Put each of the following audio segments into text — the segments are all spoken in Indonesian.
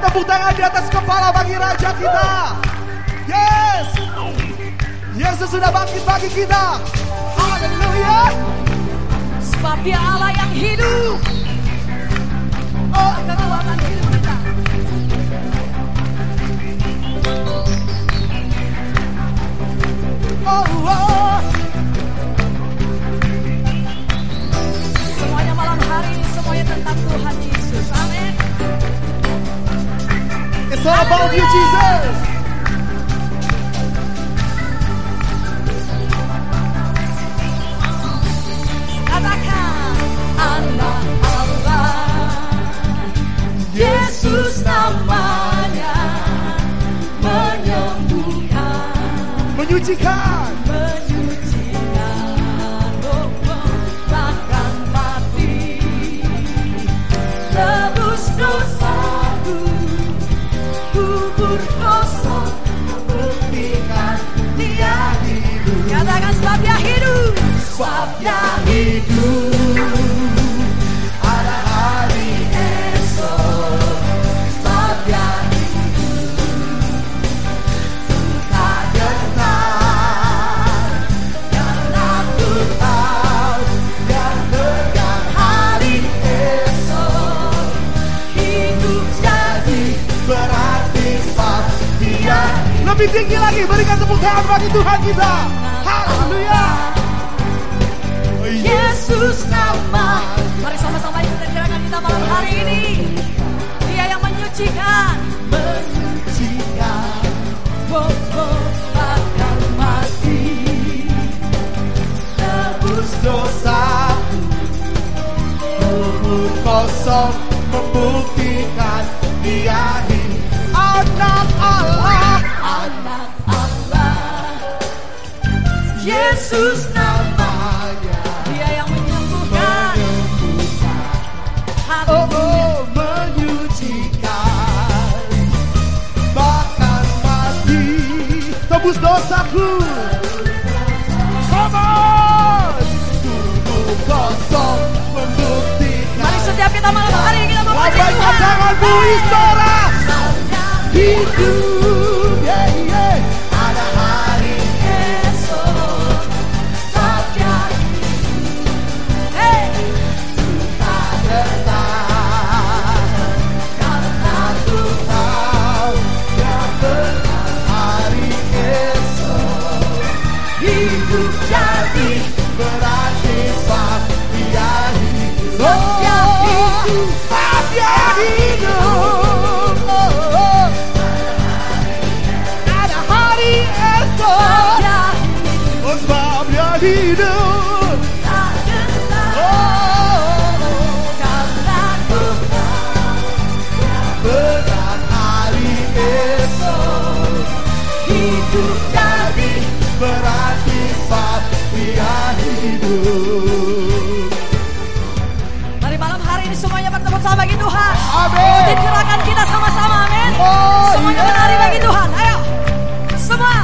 tepuk tangan di atas kepala bagi Raja kita. Yes. Yesus sudah bangkit bagi kita. Haleluya. Sebab dia Allah yang hidup. Oh, kekuatan hidup kita. Oh, oh. Semuanya malam hari ini semuanya tentang Tuhan Yesus. It's all about you, Jesus. Yesus namanya menyembuhkan. Menyucikan. menyucikan bahkan mati tebus dosaku kubur kosong membuktikan dia hidup. Katakan sebab dia hidup Lebih tinggi lagi. Berikan tepuk tangan bagi Tuhan kita. Haleluya. Yesus nama. Mari sama-sama ikuti gerakan kita malam hari ini. Dia yang menyucikan. Menyucikan. Bobo akan mati. Tebus dosa Kubur kosong Yesus namanya. Dia yang menyembuhkan. Oh, Hatinya oh menyucikan. Bahkan mati. Tebus dosaku. Come on! Tubuh kosong membuktikan. Mari setiap kita malam hari ini kita memuji Lambaikan Tuhan tanganmu Istora Hidup hidup. Sebab hari ini semuanya bertemu sama bagi Tuhan. Amin. Ikuti gerakan kita sama-sama, amin. Oh, semuanya yeah. menari bagi Tuhan, ayo. Semua.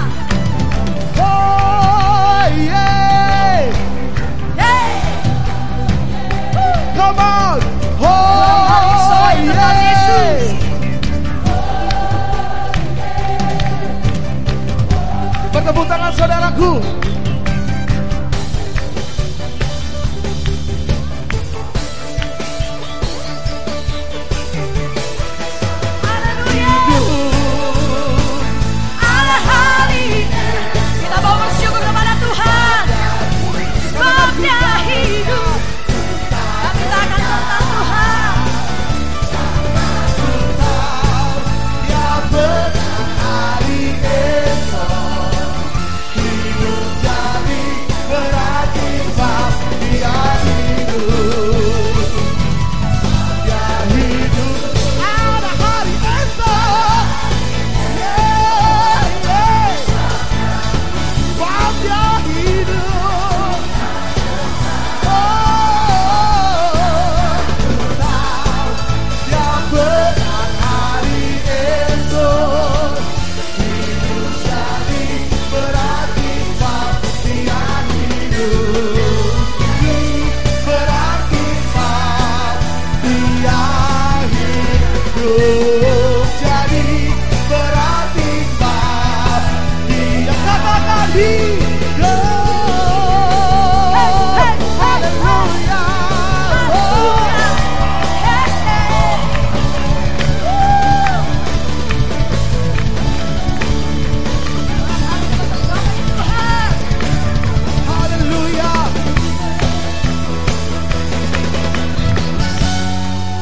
Oh, yeah. Yeah. Come on. Oh, oh yeah. Yesus. Bertepuk tangan saudaraku.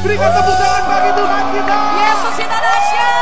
Berikan tepuk tangan bagi Tuhan kita. Yesus kita dahsyat.